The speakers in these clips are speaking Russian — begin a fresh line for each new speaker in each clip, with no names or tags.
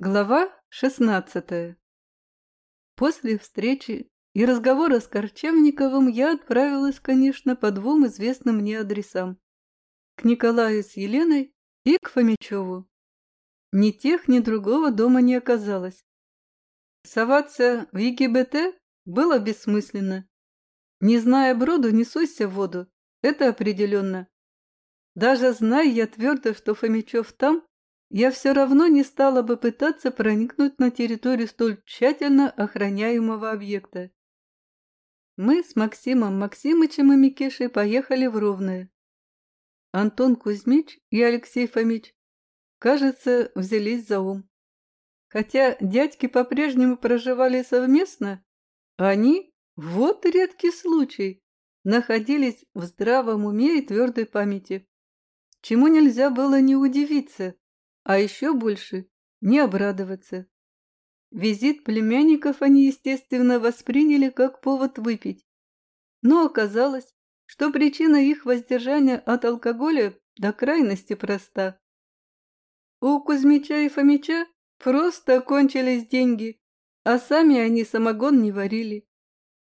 Глава 16 После встречи и разговора с Корчевниковым я отправилась, конечно, по двум известным мне адресам. К Николаю с Еленой и к Фомичеву. Ни тех, ни другого дома не оказалось. Соваться в ЕГБТ было бессмысленно. Не зная броду, не суйся в воду. Это определенно. Даже зная я твердо, что Фомичев там, я все равно не стала бы пытаться проникнуть на территорию столь тщательно охраняемого объекта. Мы с Максимом Максимычем и Микишей поехали в Ровное. Антон Кузьмич и Алексей Фомич, кажется, взялись за ум. Хотя дядьки по-прежнему проживали совместно, они, вот редкий случай, находились в здравом уме и твердой памяти. Чему нельзя было не удивиться, а еще больше не обрадоваться. Визит племянников они, естественно, восприняли как повод выпить. Но оказалось, что причина их воздержания от алкоголя до крайности проста. У Кузьмича и Фомича просто кончились деньги, а сами они самогон не варили.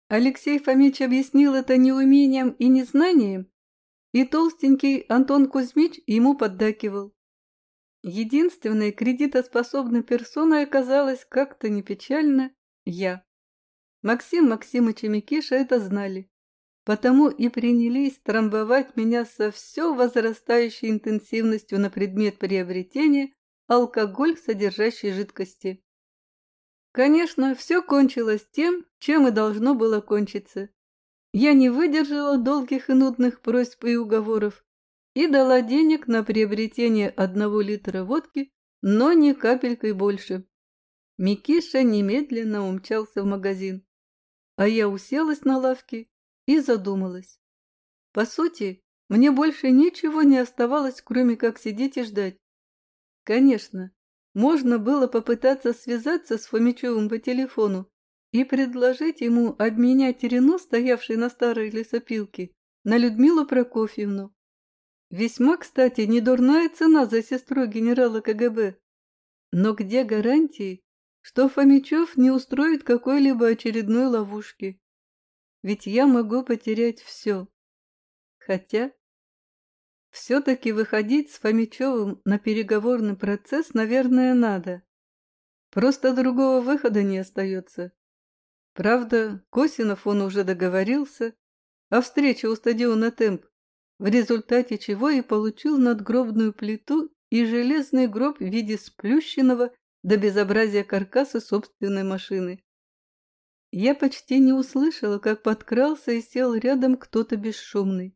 Алексей Фомич объяснил это неумением и незнанием, и толстенький Антон Кузьмич ему поддакивал. Единственной кредитоспособной персоной оказалась как-то не печально я. Максим Максимыч и Микиша это знали, потому и принялись трамбовать меня со все возрастающей интенсивностью на предмет приобретения алкоголь, содержащей жидкости. Конечно, все кончилось тем, чем и должно было кончиться. Я не выдержала долгих и нудных просьб и уговоров и дала денег на приобретение одного литра водки, но ни капелькой больше. Микиша немедленно умчался в магазин, а я уселась на лавке и задумалась. По сути, мне больше ничего не оставалось, кроме как сидеть и ждать. Конечно, можно было попытаться связаться с Фомичевым по телефону и предложить ему обменять Рено, стоявший на старой лесопилке, на Людмилу Прокофьевну. Весьма, кстати, недурная цена за сестру генерала КГБ. Но где гарантии, что Фомичев не устроит какой-либо очередной ловушки? Ведь я могу потерять все. Хотя все-таки выходить с Фомичевым на переговорный процесс, наверное, надо. Просто другого выхода не остается. Правда, Косинов он уже договорился о встрече у стадиона «Темп», в результате чего и получил надгробную плиту и железный гроб в виде сплющенного до безобразия каркаса собственной машины. Я почти не услышала, как подкрался и сел рядом кто-то бесшумный.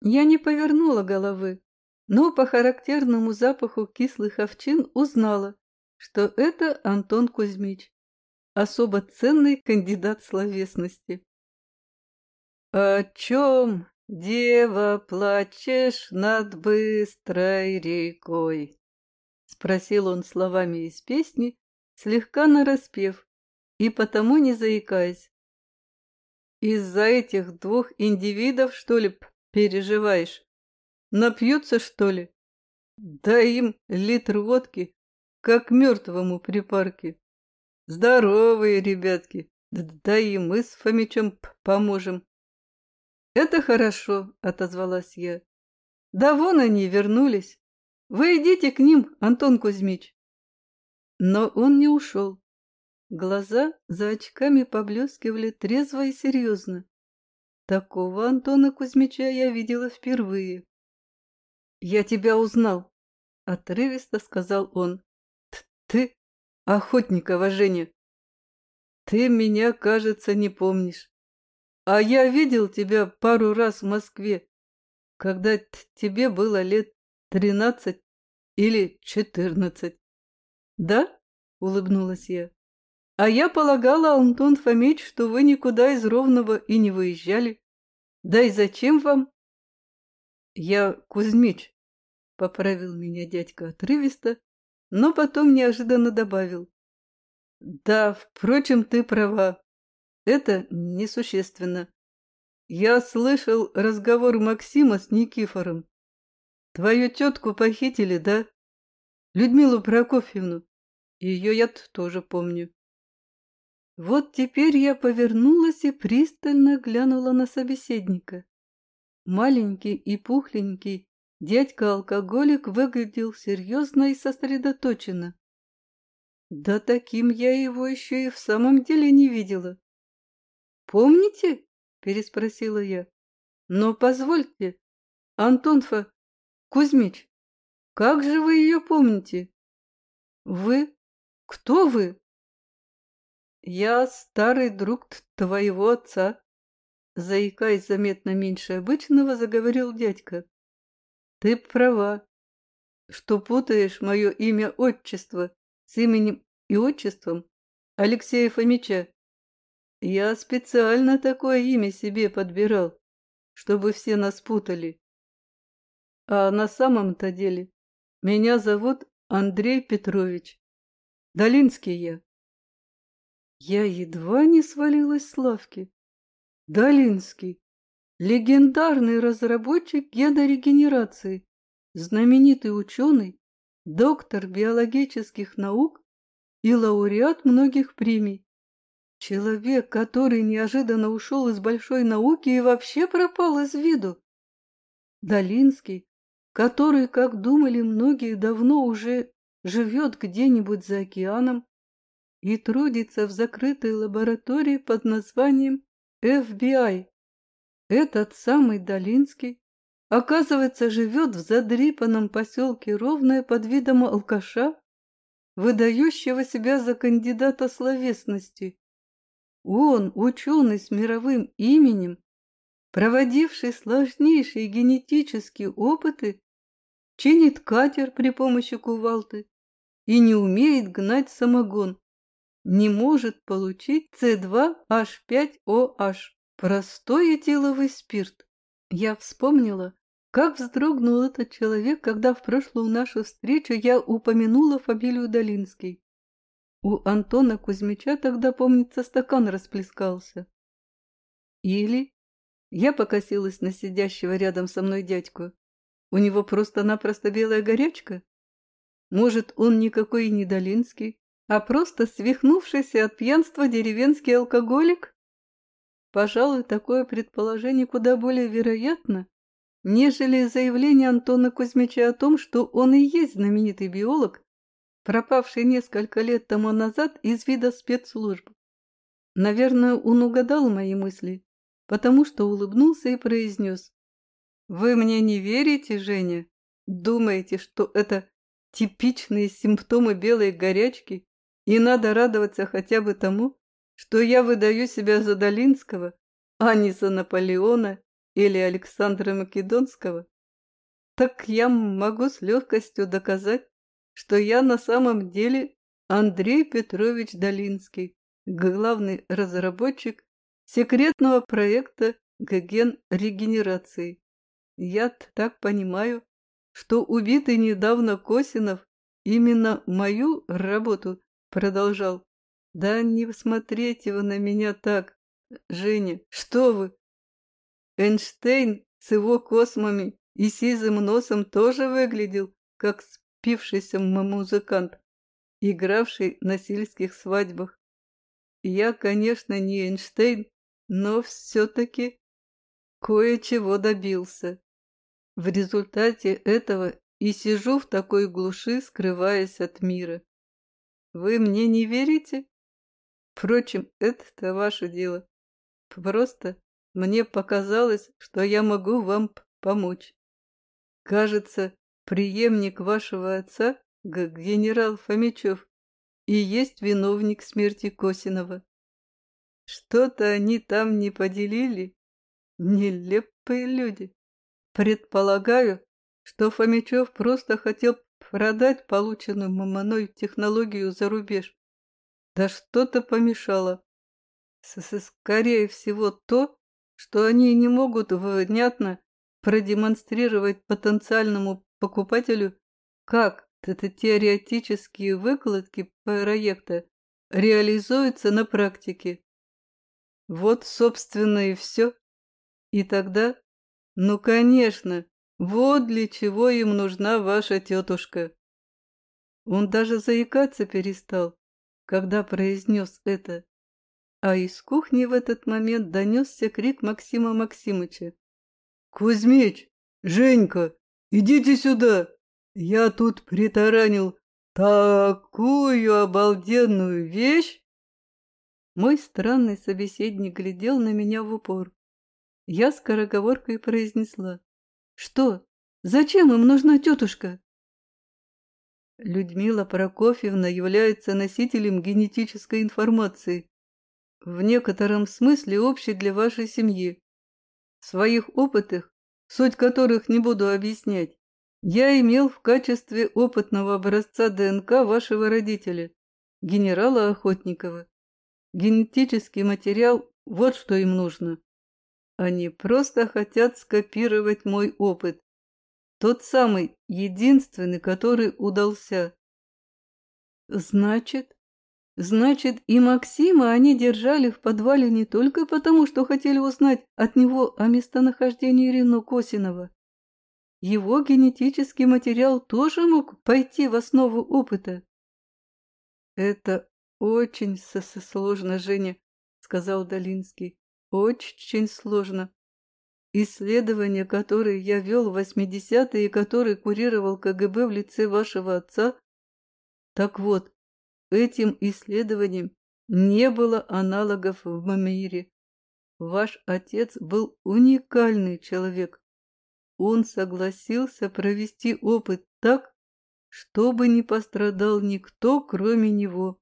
Я не повернула головы, но по характерному запаху кислых овчин узнала, что это Антон Кузьмич, особо ценный кандидат словесности. «О чем «Дева, плачешь над быстрой рекой?» — спросил он словами из песни, слегка нараспев, и потому не заикаясь. «Из-за этих двух индивидов, что ли, переживаешь? Напьются, что ли? Дай им литр водки, как мертвому при парке. Здоровые ребятки, да и мы с Фомичем поможем. «Это хорошо», — отозвалась я. «Да вон они вернулись. Вы идите к ним, Антон Кузьмич». Но он не ушел. Глаза за очками поблескивали трезво и серьезно. Такого Антона Кузьмича я видела впервые. «Я тебя узнал», — отрывисто сказал он. «Ты Охотникова Женя. Ты меня, кажется, не помнишь. А я видел тебя пару раз в Москве, когда тебе было лет тринадцать или четырнадцать. Да? Улыбнулась я. А я полагала, Антон Фомич, что вы никуда из Ровного и не выезжали. Да и зачем вам? Я Кузьмич, поправил меня дядька отрывисто, но потом неожиданно добавил. Да, впрочем, ты права. Это несущественно. Я слышал разговор Максима с Никифором. Твою тетку похитили, да? Людмилу Прокофьевну. Ее я тоже помню. Вот теперь я повернулась и пристально глянула на собеседника. Маленький и пухленький дядька-алкоголик выглядел серьезно и сосредоточенно. Да таким я его еще и в самом деле не видела. «Помните?» – переспросила я. «Но позвольте, Антонфа Кузьмич, как же вы ее помните?» «Вы? Кто вы?» «Я старый друг твоего отца», — заикаясь заметно меньше обычного, заговорил дядька. «Ты права, что путаешь мое имя-отчество с именем и отчеством Алексея Фомича. Я специально такое имя себе подбирал, чтобы все нас путали. А на самом-то деле меня зовут Андрей Петрович. Долинский я. Я едва не свалилась с лавки. Долинский. Легендарный разработчик генорегенерации, знаменитый ученый, доктор биологических наук и лауреат многих премий. Человек, который неожиданно ушел из большой науки и вообще пропал из виду. Долинский, который, как думали многие, давно уже живет где-нибудь за океаном и трудится в закрытой лаборатории под названием FBI. Этот самый Долинский, оказывается, живет в задрипанном поселке Ровное под видом алкаша, выдающего себя за кандидата словесности. Он, ученый с мировым именем, проводивший сложнейшие генетические опыты, чинит катер при помощи кувалды и не умеет гнать самогон, не может получить С2H5OH, простой этиловый спирт. Я вспомнила, как вздрогнул этот человек, когда в прошлую нашу встречу я упомянула фамилию Долинский. У Антона Кузьмича тогда, помнится, стакан расплескался. Или я покосилась на сидящего рядом со мной дядьку. У него просто-напросто белая горячка? Может, он никакой не Долинский, а просто свихнувшийся от пьянства деревенский алкоголик? Пожалуй, такое предположение куда более вероятно, нежели заявление Антона Кузьмича о том, что он и есть знаменитый биолог, пропавший несколько лет тому назад из вида спецслужб. Наверное, он угадал мои мысли, потому что улыбнулся и произнес. «Вы мне не верите, Женя? Думаете, что это типичные симптомы белой горячки, и надо радоваться хотя бы тому, что я выдаю себя за Долинского, а не за Наполеона или Александра Македонского? Так я могу с легкостью доказать, что я на самом деле Андрей Петрович Долинский, главный разработчик секретного проекта ген регенерации. Я так понимаю, что убитый недавно Косинов именно мою работу продолжал. Да не смотрите вы на меня так, Женя, что вы? Эйнштейн с его космами и сизым носом тоже выглядел, как спившийся музыкант, игравший на сельских свадьбах. Я, конечно, не Эйнштейн, но все-таки кое-чего добился. В результате этого и сижу в такой глуши, скрываясь от мира. Вы мне не верите? Впрочем, это ваше дело. Просто мне показалось, что я могу вам помочь. Кажется, преемник вашего отца, генерал Фомичев, и есть виновник смерти Косинова. Что-то они там не поделили. Нелепые люди. Предполагаю, что Фомичев просто хотел продать полученную маманой технологию за рубеж. Да что-то помешало. Скорее всего то, что они не могут внятно продемонстрировать потенциальному покупателю, как это теоретические выкладки проекта реализуются на практике. Вот, собственно, и все. И тогда, ну, конечно, вот для чего им нужна ваша тетушка. Он даже заикаться перестал, когда произнес это. А из кухни в этот момент донесся крик Максима Максимыча. «Кузьмич! Женька! Идите сюда! Я тут притаранил такую обалденную вещь!» Мой странный собеседник глядел на меня в упор. Я скороговоркой произнесла. «Что? Зачем им нужна тетушка?» Людмила Прокофьевна является носителем генетической информации, в некотором смысле общей для вашей семьи. В своих опытах, суть которых не буду объяснять, я имел в качестве опытного образца ДНК вашего родителя, генерала Охотникова. Генетический материал – вот что им нужно. Они просто хотят скопировать мой опыт. Тот самый, единственный, который удался. Значит, значит, и Максима они держали в подвале не только потому, что хотели узнать от него о местонахождении Рину Косинова. Его генетический материал тоже мог пойти в основу опыта. Это очень сложно, Женя, сказал Долинский. Очень сложно. Исследования, которые я вел в 80-е и которые курировал КГБ в лице вашего отца. Так вот, этим исследованиям не было аналогов в мире. Ваш отец был уникальный человек. Он согласился провести опыт так, чтобы не пострадал никто, кроме него.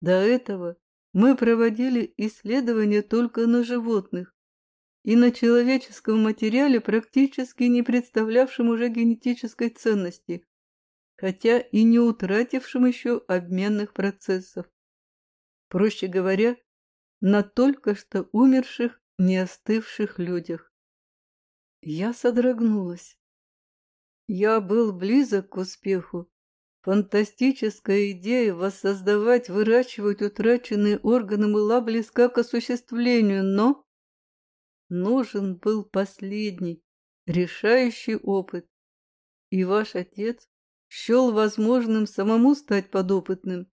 До этого мы проводили исследования только на животных, и на человеческом материале, практически не представлявшем уже генетической ценности, хотя и не утратившим еще обменных процессов. Проще говоря, на только что умерших, не остывших людях. Я содрогнулась. Я был близок к успеху. Фантастическая идея воссоздавать, выращивать утраченные органы была близка к осуществлению, но нужен был последний, решающий опыт. И ваш отец счел возможным самому стать подопытным.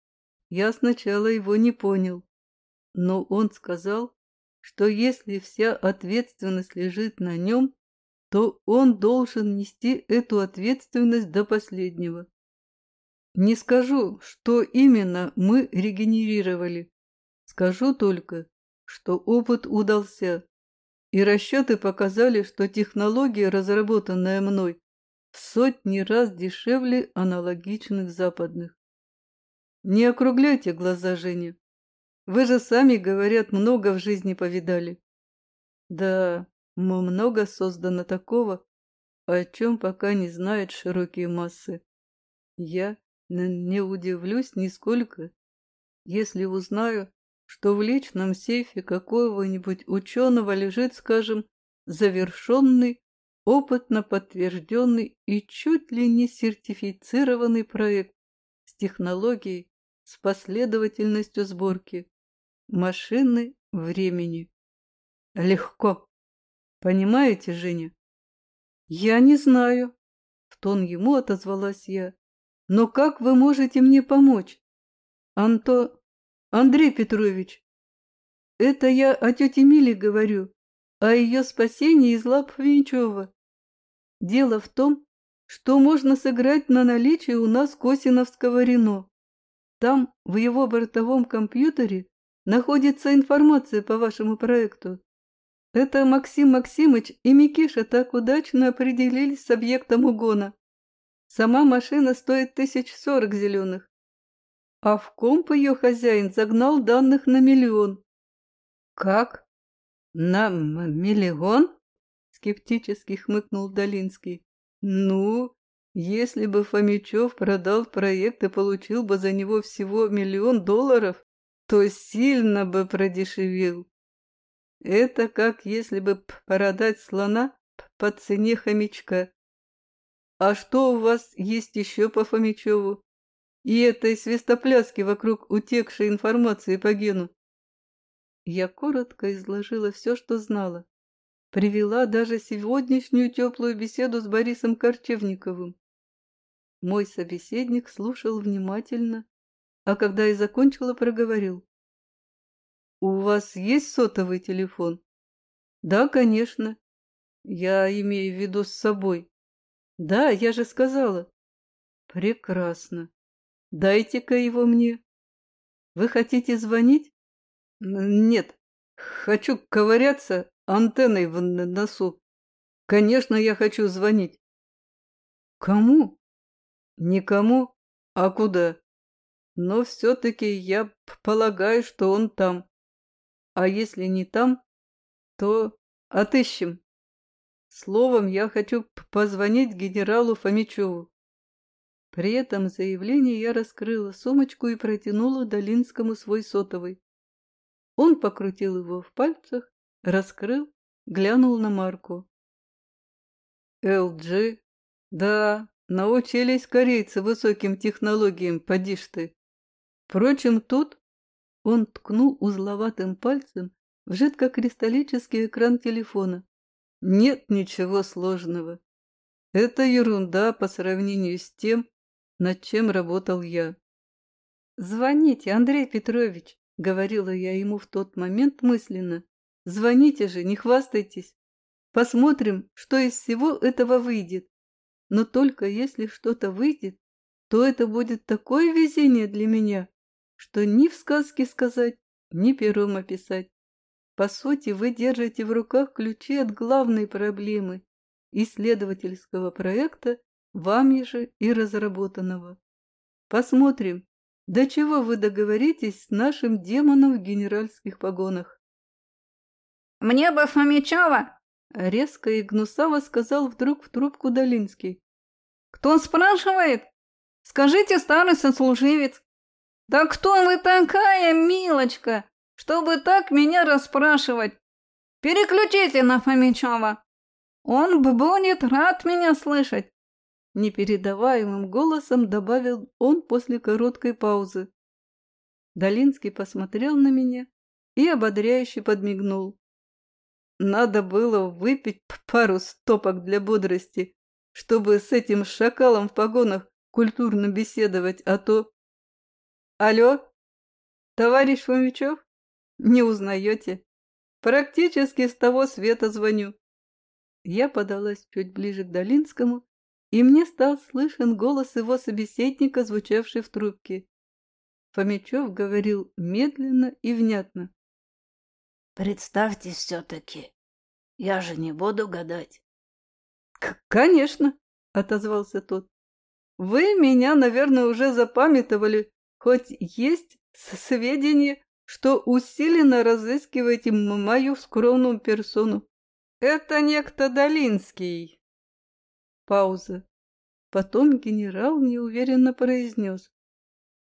Я сначала его не понял, но он сказал, что если вся ответственность лежит на нем, то он должен нести эту ответственность до последнего. Не скажу, что именно мы регенерировали. Скажу только, что опыт удался, и расчеты показали, что технология, разработанная мной, в сотни раз дешевле аналогичных западных. Не округляйте глаза, Женя. Вы же сами, говорят, много в жизни повидали. Да, много создано такого, о чем пока не знают широкие массы. Я не удивлюсь нисколько, если узнаю, что в личном сейфе какого-нибудь ученого лежит, скажем, завершенный, опытно подтвержденный и чуть ли не сертифицированный проект с технологией, с последовательностью сборки машины времени. Легко. Понимаете, Женя? Я не знаю. В тон ему отозвалась я. Но как вы можете мне помочь? Анто... Андрей Петрович, это я о тете Миле говорю, о ее спасении из лап Венчева. Дело в том, что можно сыграть на наличие у нас Косиновского Рено. Там, в его бортовом компьютере, находится информация по вашему проекту. Это Максим Максимыч и Микиша так удачно определились с объектом угона. Сама машина стоит тысяч сорок зеленых, а в комп ее хозяин загнал данных на миллион. Как? На миллион? Скептически хмыкнул Долинский. Ну, если бы Фомичев продал проект и получил бы за него всего миллион долларов, то сильно бы продешевил. Это как если бы продать слона по цене хомячка. А что у вас есть еще по Фомичеву? и этой свистопляски вокруг утекшей информации по гену. Я коротко изложила все, что знала. Привела даже сегодняшнюю теплую беседу с Борисом Корчевниковым. Мой собеседник слушал внимательно, а когда я закончила, проговорил. «У вас есть сотовый телефон?» «Да, конечно. Я имею в виду с собой». «Да, я же сказала». «Прекрасно. Дайте-ка его мне». «Вы хотите звонить?» «Нет. Хочу ковыряться антенной в носу. Конечно, я хочу звонить». «Кому?» «Никому. А куда?» «Но все-таки я полагаю, что он там». А если не там, то отыщем. Словом, я хочу позвонить генералу Фомичеву. При этом заявлении я раскрыла сумочку и протянула Долинскому свой сотовый. Он покрутил его в пальцах, раскрыл, глянул на марку. «ЛГ? Да, научились корейцы высоким технологиям, поди ж ты. Впрочем, тут он ткнул узловатым пальцем в жидкокристаллический экран телефона. Нет ничего сложного. Это ерунда по сравнению с тем, над чем работал я. «Звоните, Андрей Петрович», — говорила я ему в тот момент мысленно. «Звоните же, не хвастайтесь. Посмотрим, что из всего этого выйдет. Но только если что-то выйдет, то это будет такое везение для меня, что ни в сказке сказать, ни пером описать. По сути, вы держите в руках ключи от главной проблемы исследовательского проекта, вами же и разработанного. Посмотрим, до чего вы договоритесь с нашим демоном в генеральских погонах.
«Мне бы Фомичева!»
— резко и гнусаво сказал вдруг в трубку Долинский.
«Кто спрашивает? Скажите, старый сослуживец, «Да кто вы такая, милочка, чтобы так меня расспрашивать? Переключите на Фомичева. Он будет рад меня слышать!»
Непередаваемым голосом добавил он после короткой паузы. Долинский посмотрел на меня и ободряюще подмигнул. Надо было выпить пару стопок для бодрости, чтобы с этим шакалом в погонах культурно беседовать, а то Алло? Товарищ Фомичев? Не узнаете? Практически с того света звоню. Я подалась чуть ближе к Долинскому, и мне стал слышен голос его собеседника, звучавший в трубке. Фомичев говорил медленно и внятно.
«Представьте все-таки, я же не буду гадать».
«Конечно», — отозвался тот. «Вы меня, наверное, уже запамятовали Хоть есть сведения, что усиленно разыскиваете мою скромную персону. Это некто Долинский. Пауза. Потом генерал неуверенно произнес.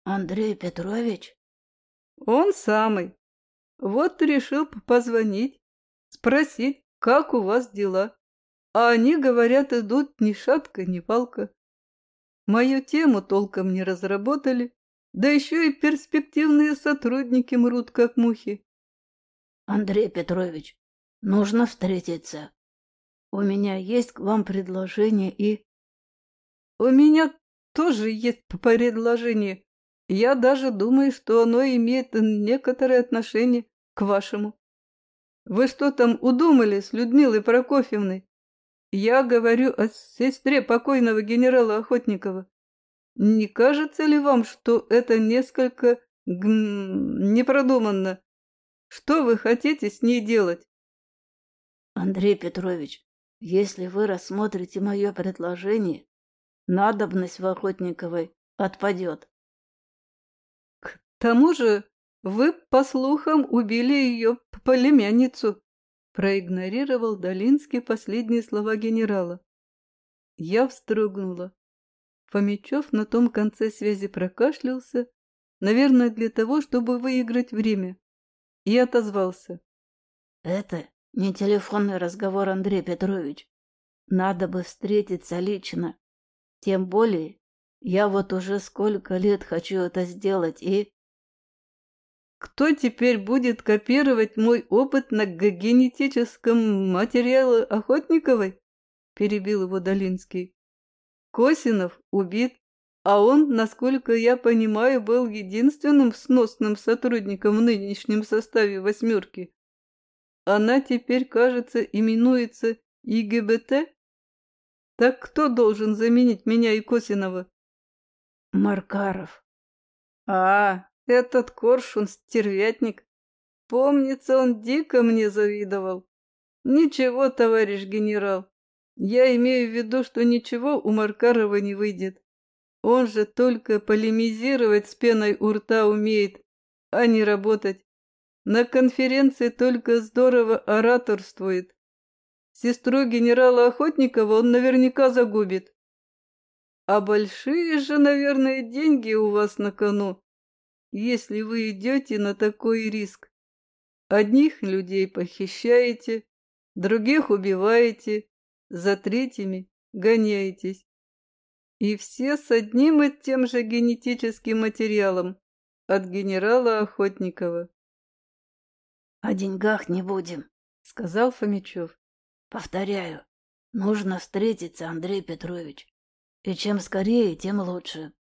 Андрей Петрович?
Он самый. Вот решил позвонить, спросить, как у вас дела. А они, говорят, идут ни шатка, ни палка. Мою тему толком не разработали, да еще и перспективные сотрудники мрут, как мухи.
Андрей Петрович, нужно встретиться. У меня есть к вам предложение и...
У меня тоже есть предложение. Я даже думаю, что оно имеет некоторое отношение к вашему. Вы что там удумали с Людмилой Прокофьевной? Я говорю о сестре покойного генерала Охотникова. Не кажется ли вам, что это несколько непродуманно? Что вы хотите с ней делать?
Андрей Петрович, если вы рассмотрите мое предложение, надобность в Охотниковой отпадет.
К тому же вы, по слухам, убили ее племянницу, проигнорировал Долинский последние слова генерала. Я вздрогнула. Фомичев на том конце связи прокашлялся, наверное, для того, чтобы выиграть время, и отозвался.
«Это не телефонный разговор, Андрей Петрович. Надо бы встретиться лично. Тем более, я вот уже сколько лет хочу это сделать, и...»
«Кто теперь будет копировать мой опыт на генетическом материале Охотниковой?» – перебил его Долинский. Косинов убит, А он, насколько я понимаю, был единственным сносным сотрудником в нынешнем составе «восьмерки». Она теперь, кажется, именуется ИГБТ? Так кто должен заменить меня и Косинова?
Маркаров.
А, этот коршун-стервятник. Помнится, он дико мне завидовал. Ничего, товарищ генерал, я имею в виду, что ничего у Маркарова не выйдет. Он же только полемизировать с пеной у рта умеет, а не работать. На конференции только здорово ораторствует. Сестру генерала Охотникова он наверняка загубит. А большие же, наверное, деньги у вас на кону, если вы идете на такой риск. Одних людей похищаете, других убиваете, за третьими гоняетесь. И все с одним и тем же генетическим материалом от генерала Охотникова.
— О деньгах не будем, — сказал Фомичев. — Повторяю, нужно встретиться, Андрей Петрович. И чем скорее, тем лучше.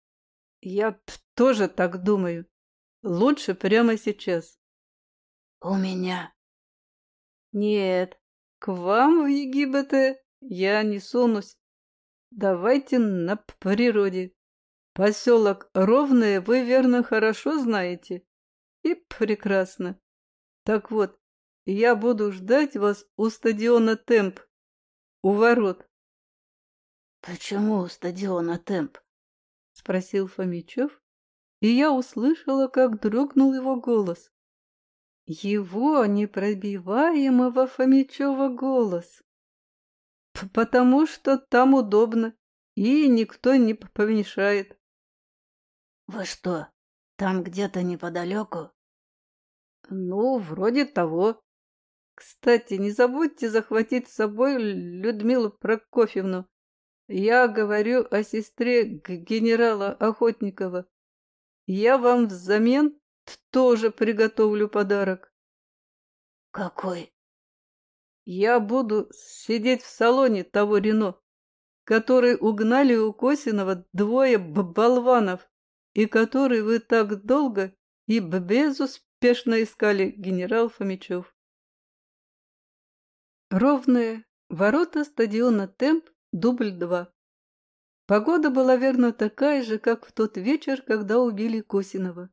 — Я тоже так думаю. Лучше прямо сейчас.
— У меня.
— Нет, к вам в Египет я не сунусь. Давайте на природе. Поселок Ровное вы, верно, хорошо знаете. И прекрасно. Так вот, я буду ждать вас у стадиона Темп, у ворот.
— Почему у стадиона Темп?
— спросил Фомичев, и я услышала, как дрогнул его голос. Его непробиваемого Фомичева голос. Потому что там удобно, и никто не помешает.
Вы что, там где-то неподалеку?
Ну, вроде того. Кстати, не забудьте захватить с собой Людмилу Прокофьевну. Я говорю о сестре генерала Охотникова. Я вам взамен тоже приготовлю подарок.
Какой?
Я буду сидеть в салоне того Рено, который угнали у Косинова двое болванов и который вы так долго и безуспешно искали, генерал Фомичев. Ровные ворота стадиона «Темп» дубль 2. Погода была верно такая же, как в тот вечер, когда убили Косинова.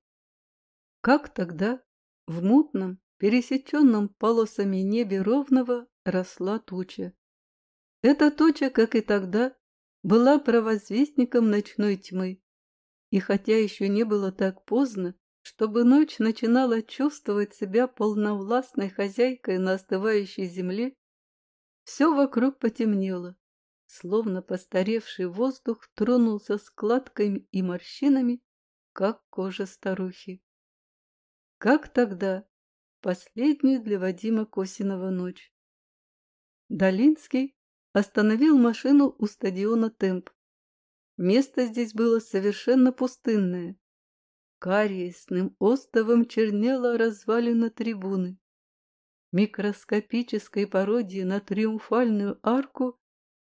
Как тогда в мутном, пересеченном полосами небе ровного росла туча. Эта туча, как и тогда, была провозвестником ночной тьмы. И хотя еще не было так поздно, чтобы ночь начинала чувствовать себя полновластной хозяйкой на остывающей земле, все вокруг потемнело, словно постаревший воздух тронулся складками и морщинами, как кожа старухи. Как тогда, последнюю для Вадима Косинова ночь. Долинский остановил машину у стадиона «Темп». Место здесь было совершенно пустынное. Кариесным остовом чернела развалина трибуны. Микроскопической пародии на триумфальную арку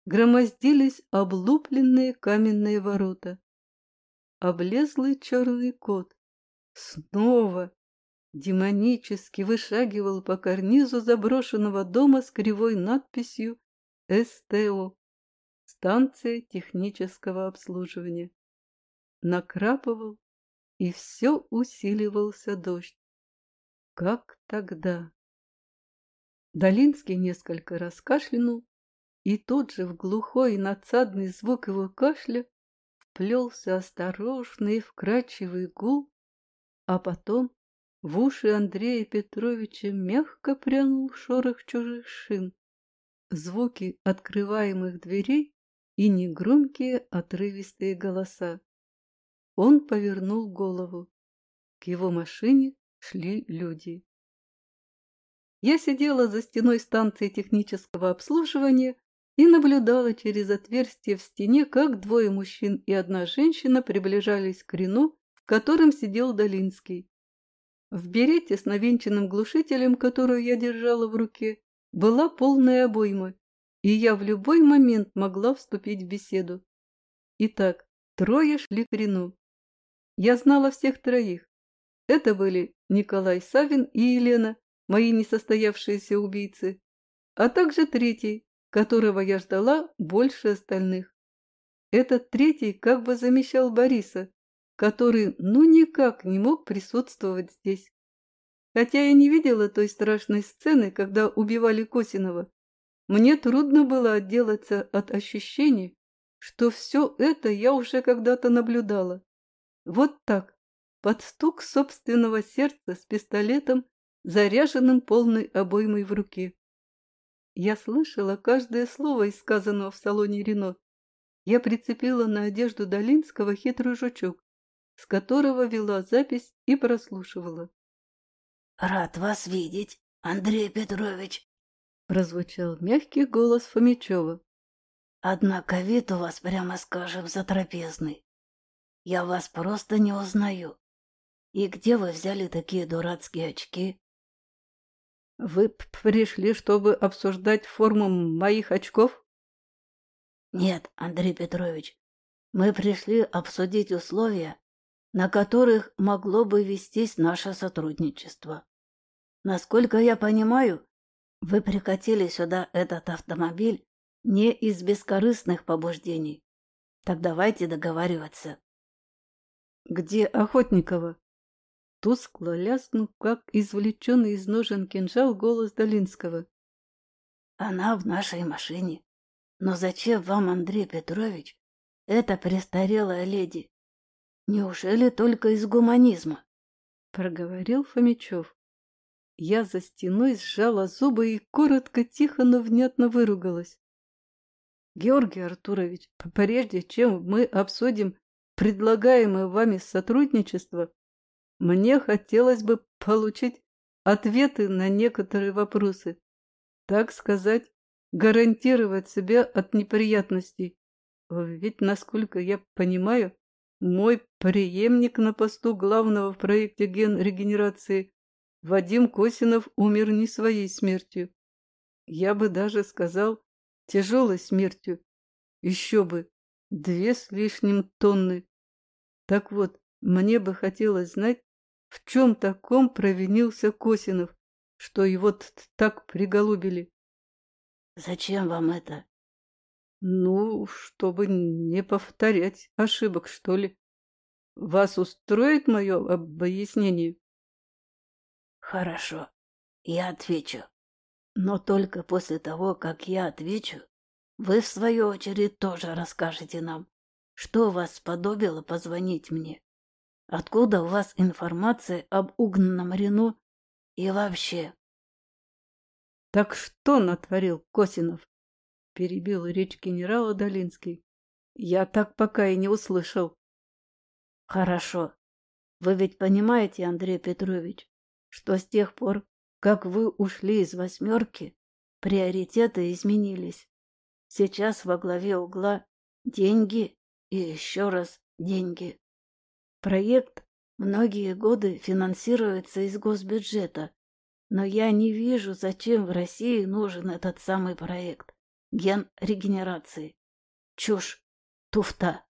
громоздились облупленные каменные ворота. Облезлый черный кот снова демонически вышагивал по карнизу заброшенного дома с кривой надписью «СТО» – станция технического обслуживания. Накрапывал, и все усиливался дождь. Как тогда? Долинский несколько раз кашлянул, и тут же в глухой надсадный звук его кашля вплелся осторожный и вкрадчивый гул, а потом в уши Андрея Петровича мягко прянул шорох чужих шин, звуки открываемых дверей и негромкие отрывистые голоса. Он повернул голову. К его машине шли люди. Я сидела за стеной станции технического обслуживания и наблюдала через отверстие в стене, как двое мужчин и одна женщина приближались к Рено, в котором сидел Долинский. В берете с навинченным глушителем, которую я держала в руке, была полная обойма, и я в любой момент могла вступить в беседу. Итак, Трое шли к Рену. Я знала всех троих. Это были Николай Савин и Елена, мои несостоявшиеся убийцы, а также третий, которого я ждала больше остальных. Этот третий как бы замещал Бориса, который ну никак не мог присутствовать здесь. Хотя я не видела той страшной сцены, когда убивали Косинова, мне трудно было отделаться от ощущения, что все это я уже когда-то наблюдала. Вот так, под стук собственного сердца с пистолетом, заряженным полной обоймой в руке. Я слышала каждое слово из сказанного в салоне Рено. Я прицепила на одежду Долинского хитрый жучок, с которого вела запись и прослушивала.
«Рад вас видеть, Андрей Петрович!»
прозвучал мягкий голос Фомичева.
Однако вид у вас, прямо скажем, затрапезный. Я вас просто не узнаю. И где вы взяли такие дурацкие очки?
Вы пришли, чтобы обсуждать форму моих очков?
Нет, Андрей Петрович, мы пришли обсудить условия, на которых могло бы вестись наше сотрудничество. Насколько я понимаю, вы прикатили сюда этот автомобиль не из бескорыстных побуждений. Так давайте договариваться.
Где Охотникова? Тускло ляснул, как извлеченный из ножен кинжал голос Долинского.
Она в нашей машине. Но зачем вам, Андрей Петрович, эта престарелая леди? Неужели только из гуманизма?
Проговорил Фомичев. Я за стеной сжала зубы и коротко, тихо, но внятно выругалась. Георгий Артурович, прежде чем мы обсудим предлагаемое вами сотрудничество, мне хотелось бы получить ответы на некоторые вопросы. Так сказать, гарантировать себя от неприятностей. Ведь, насколько я понимаю, мой преемник на посту главного в проекте ген регенерации Вадим Косинов умер не своей смертью. Я бы даже сказал, тяжелой смертью. Еще бы, две с лишним тонны. Так вот, мне бы хотелось знать, в чем таком провинился Косинов, что его так приголубили.
Зачем вам это?
Ну, чтобы не повторять ошибок, что ли. Вас устроит мое объяснение?
Хорошо, я отвечу. Но только после того, как я отвечу, вы, в свою очередь, тоже расскажете нам, что вас сподобило позвонить мне. Откуда у вас информация об угнанном Рено и вообще?
— Так что натворил Косинов? — перебил речь генерала Долинский. — Я так пока и не услышал.
— Хорошо. Вы ведь понимаете, Андрей Петрович, что с тех пор, как вы ушли из восьмерки, приоритеты изменились. Сейчас во главе угла деньги и еще раз деньги. Проект многие годы финансируется из госбюджета, но я не вижу, зачем в России нужен этот самый проект – ген регенерации. Чушь, туфта.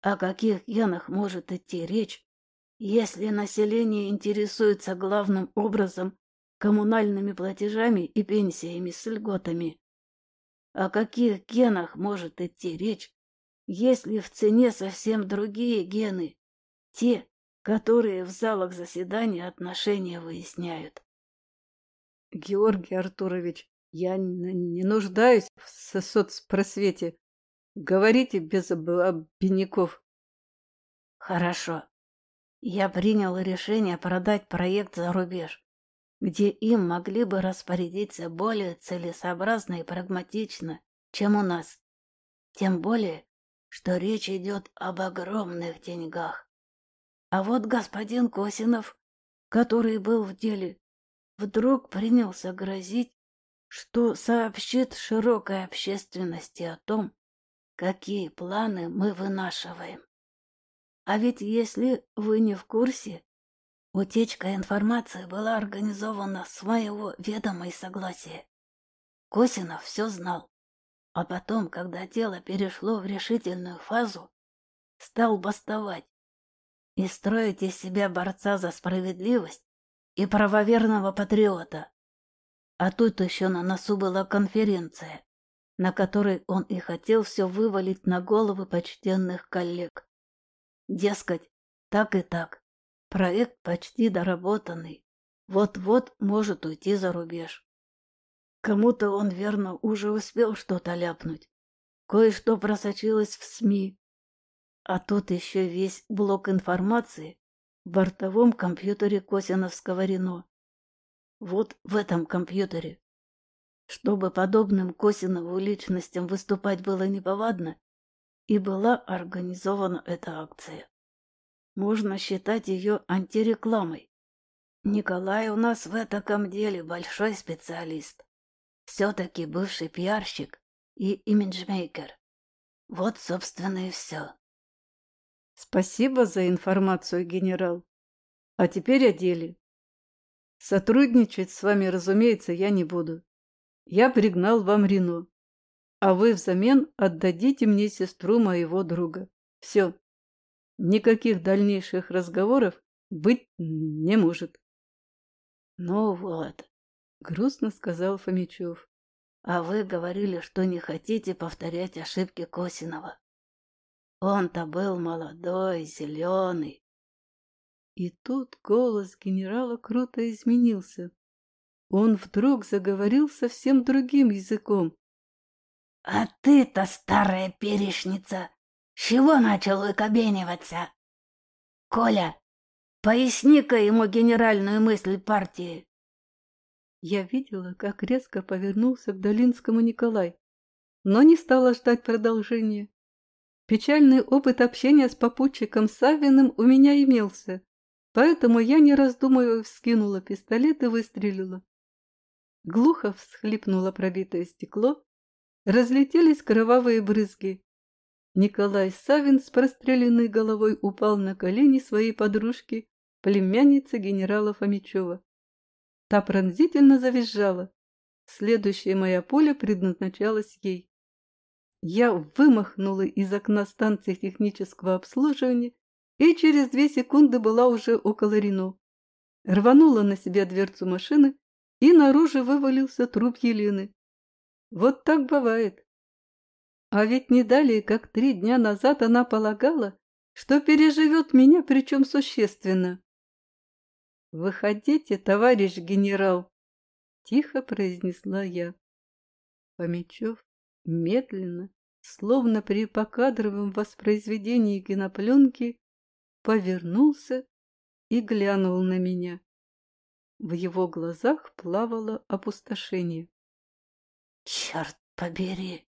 О каких генах может идти речь, если население интересуется главным образом коммунальными платежами и пенсиями с льготами. О каких генах может идти речь, если в цене совсем другие гены, те, которые в залах заседания отношения выясняют?
Георгий Артурович, я не нуждаюсь в соцпросвете. Говорите без обиняков.
Хорошо. Я принял решение продать проект за рубеж где им могли бы распорядиться более целесообразно и прагматично, чем у нас. Тем более, что речь идет об огромных деньгах. А вот господин Косинов, который был в деле, вдруг принялся грозить, что сообщит широкой общественности о том, какие планы мы вынашиваем. А ведь если вы не в курсе, Утечка информации была организована с моего ведома и согласия. Косинов все знал. А потом, когда дело перешло в решительную фазу, стал бастовать и строить из себя борца за справедливость и правоверного патриота. А тут еще на носу была конференция, на которой он и хотел все вывалить на головы почтенных коллег. Дескать, так и так, проект почти доработанный, вот-вот может уйти за рубеж. Кому-то он, верно, уже успел что-то ляпнуть. Кое-что просочилось в СМИ. А тут еще весь блок информации в бортовом компьютере Косиновского Рено. Вот в этом компьютере. Чтобы подобным Косинову личностям выступать было неповадно, и была организована эта акция. Можно считать ее антирекламой. Николай у нас в этом деле большой специалист. Все-таки бывший пиарщик и имиджмейкер. Вот, собственно, и все.
Спасибо за информацию, генерал. А теперь о деле. Сотрудничать с вами, разумеется, я не буду. Я пригнал вам Рено. А вы взамен отдадите мне сестру моего друга. Все. Никаких дальнейших разговоров быть не может.
Ну вот, грустно сказал Фомичев. А вы говорили, что не хотите повторять ошибки Косинова. Он-то был молодой, зеленый.
И тут голос генерала круто изменился. Он вдруг заговорил совсем другим языком.
— А ты-то, старая перешница, чего начал выкобениваться? Коля, поясни-ка ему генеральную мысль партии.
Я видела, как резко повернулся к Долинскому Николай, но не стала ждать продолжения. Печальный опыт общения с попутчиком Савиным у меня имелся, поэтому я, не раздумывая, вскинула пистолет и выстрелила. Глухо всхлипнуло пробитое стекло, разлетелись кровавые брызги. Николай Савин с простреленной головой упал на колени своей подружки, племянницы генерала Фомичева. Та пронзительно завизжала. Следующая моя пуля предназначалась ей. Я вымахнула из окна станции технического обслуживания и через две секунды была уже около Рено. Рванула на себя дверцу машины, и наружу вывалился труп Елены. Вот так бывает. А ведь не далее, как три дня назад она полагала, что переживет меня, причем существенно. «Выходите, товарищ генерал!» — тихо произнесла я. Помечев медленно, словно при покадровом воспроизведении кинопленки, повернулся и глянул на меня. В его глазах плавало опустошение.
«Черт побери!»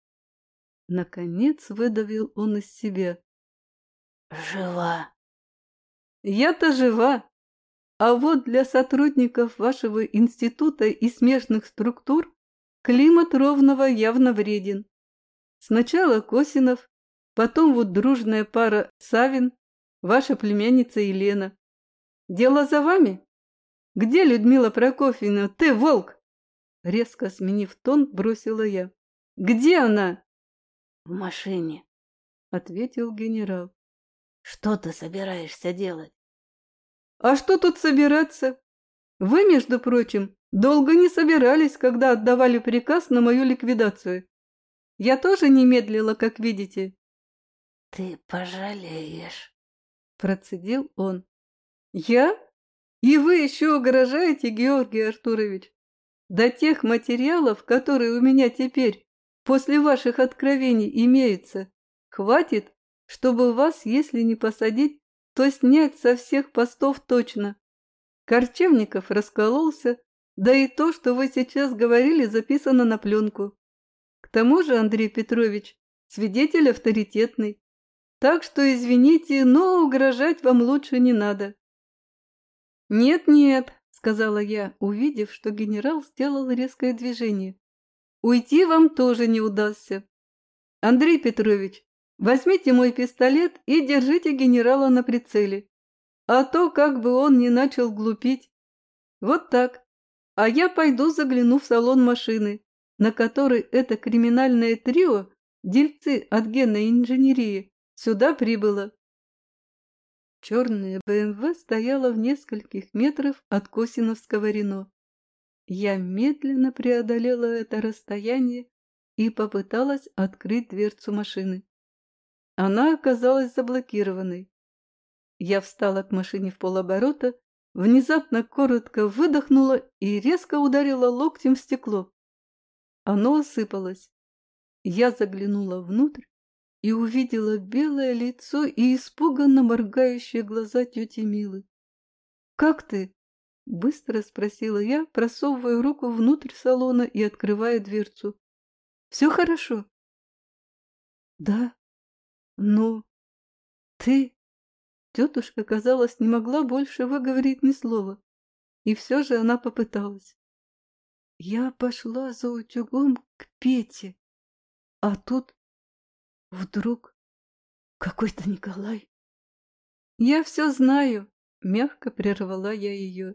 Наконец выдавил он из себя.
«Жива!»
«Я-то жива! А вот для сотрудников вашего института и смежных структур Климат Ровного явно вреден. Сначала Косинов, потом вот дружная пара Савин, ваша племянница Елена. Дело за вами? Где Людмила Прокофьевна? Ты, волк! Резко сменив тон, бросила я. Где она?
В машине,
ответил генерал.
Что ты собираешься делать?
А что тут собираться? Вы, между прочим, Долго не собирались, когда отдавали приказ на мою ликвидацию. Я тоже не медлила, как видите.
Ты пожалеешь,
процедил он. Я? И вы еще угрожаете, Георгий Артурович? До тех материалов, которые у меня теперь, после ваших откровений, имеются, хватит, чтобы вас, если не посадить, то снять со всех постов точно. Корчевников раскололся, да и то, что вы сейчас говорили, записано на пленку. К тому же, Андрей Петрович, свидетель авторитетный. Так что, извините, но угрожать вам лучше не надо. «Нет-нет», — сказала я, увидев, что генерал сделал резкое движение. «Уйти вам тоже не удастся. Андрей Петрович, возьмите мой пистолет и держите генерала на прицеле. А то, как бы он ни начал глупить. Вот так. А я пойду загляну в салон машины, на которой это криминальное трио, дельцы от генной инженерии, сюда прибыло. Черная БМВ стояла в нескольких метрах от Косиновского Рено. Я медленно преодолела это расстояние и попыталась открыть дверцу машины. Она оказалась заблокированной. Я встала к машине в полоборота, внезапно коротко выдохнула и резко ударила локтем в стекло. Оно осыпалось. Я заглянула внутрь и увидела белое лицо и испуганно моргающие глаза тети Милы. «Как ты?» — быстро спросила я, просовывая руку внутрь салона и открывая дверцу. «Все хорошо?» «Да, но ты...» Тетушка, казалось, не могла больше выговорить ни слова, и все же она попыталась. Я пошла за утюгом к Пете, а тут Вдруг какой-то Николай. Я все знаю, мягко прервала я ее.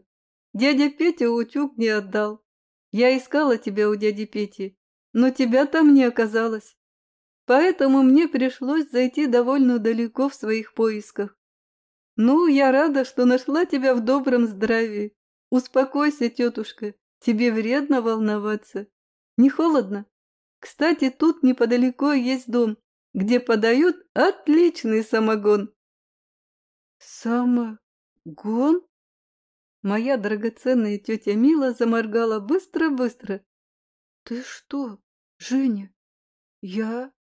Дядя Петя утюг не отдал. Я искала тебя у дяди Пети, но тебя там не оказалось. Поэтому мне пришлось зайти довольно далеко в своих поисках. Ну, я рада, что нашла тебя в добром здравии. Успокойся, тетушка, тебе вредно волноваться. Не холодно? Кстати, тут неподалеку есть дом, где подают отличный самогон. Самогон? Моя драгоценная тетя Мила заморгала быстро-быстро. Ты что, Женя? Я?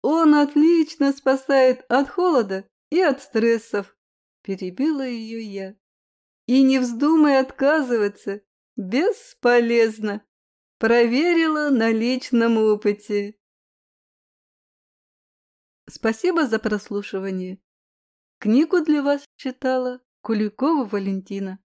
Он отлично спасает от холода и от стрессов, перебила ее я. И не вздумай отказываться, бесполезно. Проверила на личном опыте. Спасибо за прослушивание. Книгу для вас читала Куликова Валентина.